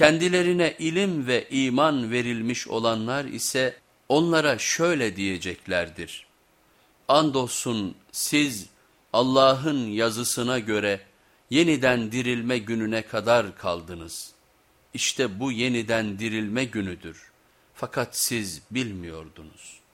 Kendilerine ilim ve iman verilmiş olanlar ise onlara şöyle diyeceklerdir. Andolsun siz Allah'ın yazısına göre yeniden dirilme gününe kadar kaldınız. İşte bu yeniden dirilme günüdür. Fakat siz bilmiyordunuz.''